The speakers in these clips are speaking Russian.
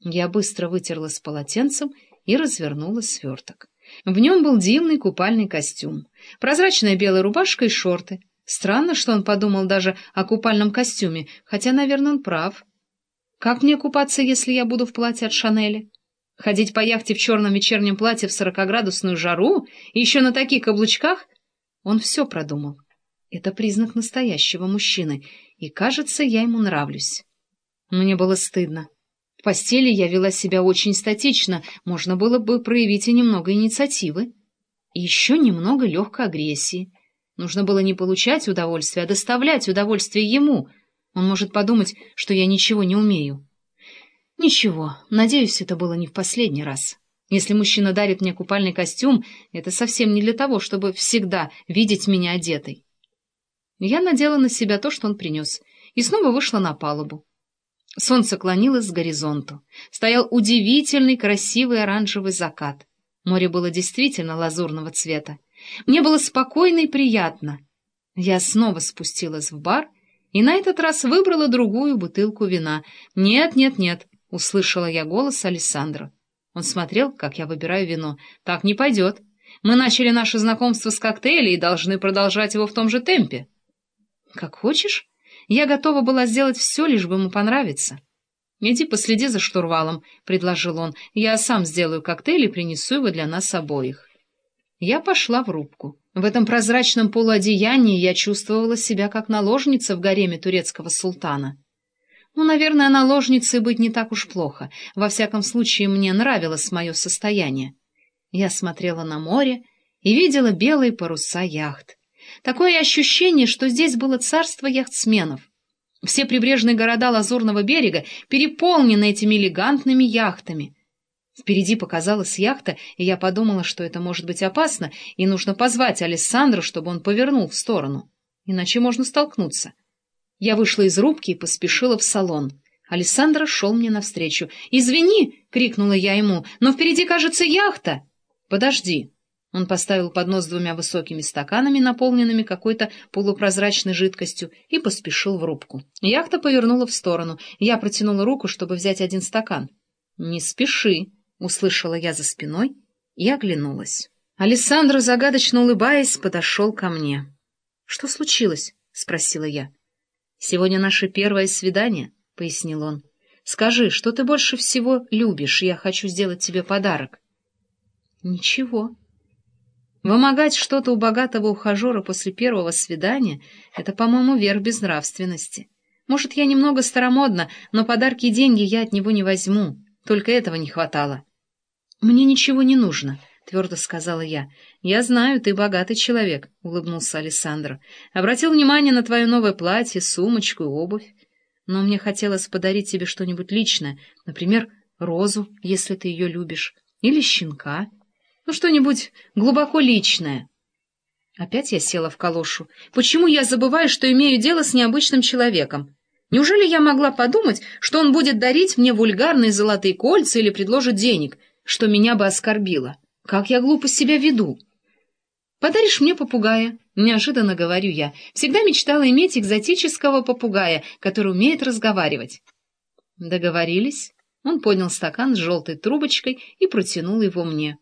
Я быстро вытерлась полотенцем и развернула сверток. В нем был дивный купальный костюм, прозрачная белая рубашка и шорты. Странно, что он подумал даже о купальном костюме, хотя, наверное, он прав. Как мне купаться, если я буду в платье от Шанели? Ходить по яхте в черном вечернем платье в сорокоградусную жару и еще на таких каблучках? Он все продумал. Это признак настоящего мужчины, и, кажется, я ему нравлюсь. Мне было стыдно. В постели я вела себя очень статично, можно было бы проявить и немного инициативы. И еще немного легкой агрессии. Нужно было не получать удовольствие, а доставлять удовольствие ему. Он может подумать, что я ничего не умею. Ничего, надеюсь, это было не в последний раз. Если мужчина дарит мне купальный костюм, это совсем не для того, чтобы всегда видеть меня одетой. Я надела на себя то, что он принес, и снова вышла на палубу. Солнце клонилось к горизонту. Стоял удивительный красивый оранжевый закат. Море было действительно лазурного цвета. Мне было спокойно и приятно. Я снова спустилась в бар и на этот раз выбрала другую бутылку вина. «Нет, нет, нет», — услышала я голос Александра. Он смотрел, как я выбираю вино. «Так не пойдет. Мы начали наше знакомство с коктейля и должны продолжать его в том же темпе». «Как хочешь. Я готова была сделать все, лишь бы ему понравиться. «Иди последи за штурвалом», — предложил он. «Я сам сделаю коктейль и принесу его для нас обоих». Я пошла в рубку. В этом прозрачном полуодеянии я чувствовала себя как наложница в гареме турецкого султана. Ну, наверное, наложницей быть не так уж плохо. Во всяком случае, мне нравилось мое состояние. Я смотрела на море и видела белые паруса яхт. Такое ощущение, что здесь было царство яхтсменов. Все прибрежные города Лазурного берега переполнены этими элегантными яхтами. Впереди показалась яхта, и я подумала, что это может быть опасно, и нужно позвать Алессандру, чтобы он повернул в сторону. Иначе можно столкнуться. Я вышла из рубки и поспешила в салон. Алессандра шел мне навстречу. «Извини!» — крикнула я ему. «Но впереди, кажется, яхта!» «Подожди!» Он поставил поднос с двумя высокими стаканами, наполненными какой-то полупрозрачной жидкостью, и поспешил в рубку. Яхта повернула в сторону. Я протянула руку, чтобы взять один стакан. «Не спеши», — услышала я за спиной и оглянулась. Александр, загадочно улыбаясь, подошел ко мне. «Что случилось?» — спросила я. «Сегодня наше первое свидание», — пояснил он. «Скажи, что ты больше всего любишь, я хочу сделать тебе подарок». «Ничего», Вымогать что-то у богатого ухажера после первого свидания — это, по-моему, верх безнравственности. Может, я немного старомодна, но подарки и деньги я от него не возьму. Только этого не хватало. — Мне ничего не нужно, — твердо сказала я. — Я знаю, ты богатый человек, — улыбнулся Александр. — Обратил внимание на твое новое платье, сумочку и обувь. Но мне хотелось подарить тебе что-нибудь личное, например, розу, если ты ее любишь, или щенка. Ну, что-нибудь глубоко личное. Опять я села в калошу. Почему я забываю, что имею дело с необычным человеком? Неужели я могла подумать, что он будет дарить мне вульгарные золотые кольца или предложит денег, что меня бы оскорбило? Как я глупо себя веду? «Подаришь мне попугая?» — неожиданно говорю я. Всегда мечтала иметь экзотического попугая, который умеет разговаривать. Договорились. Он поднял стакан с желтой трубочкой и протянул его мне.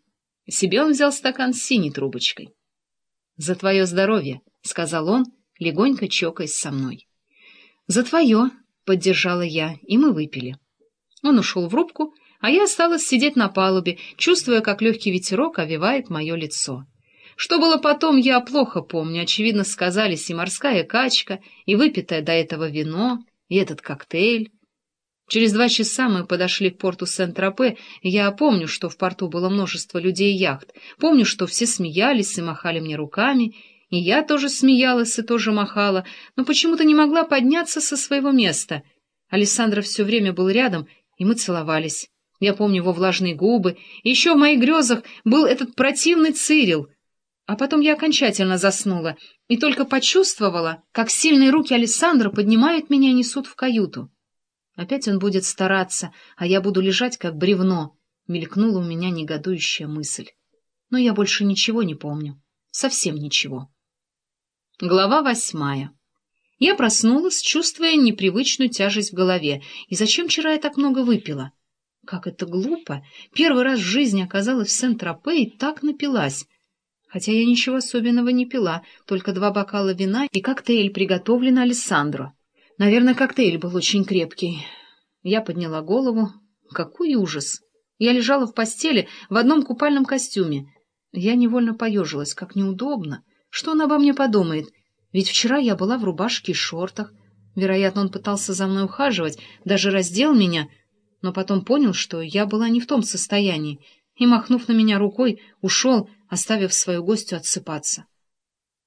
Себе он взял стакан с синей трубочкой. «За твое здоровье», — сказал он, легонько чокаясь со мной. «За твое», — поддержала я, и мы выпили. Он ушел в рубку, а я осталась сидеть на палубе, чувствуя, как легкий ветерок овивает мое лицо. Что было потом, я плохо помню. Очевидно, сказались и морская качка, и выпитое до этого вино, и этот коктейль. Через два часа мы подошли к порту Сент-Тропе, я помню, что в порту было множество людей и яхт. Помню, что все смеялись и махали мне руками, и я тоже смеялась и тоже махала, но почему-то не могла подняться со своего места. Александра все время был рядом, и мы целовались. Я помню его влажные губы, и еще в моих грезах был этот противный Цирил. А потом я окончательно заснула и только почувствовала, как сильные руки Александра поднимают меня и несут в каюту. Опять он будет стараться, а я буду лежать, как бревно, — мелькнула у меня негодующая мысль. Но я больше ничего не помню. Совсем ничего. Глава восьмая. Я проснулась, чувствуя непривычную тяжесть в голове. И зачем вчера я так много выпила? Как это глупо! Первый раз в жизни оказалась в Сент-Тропе и так напилась. Хотя я ничего особенного не пила, только два бокала вина и коктейль, приготовленный Алессандро. Наверное, коктейль был очень крепкий. Я подняла голову. Какой ужас! Я лежала в постели в одном купальном костюме. Я невольно поежилась, как неудобно. Что он обо мне подумает? Ведь вчера я была в рубашке и шортах. Вероятно, он пытался за мной ухаживать, даже раздел меня, но потом понял, что я была не в том состоянии, и, махнув на меня рукой, ушел, оставив свою гостью отсыпаться.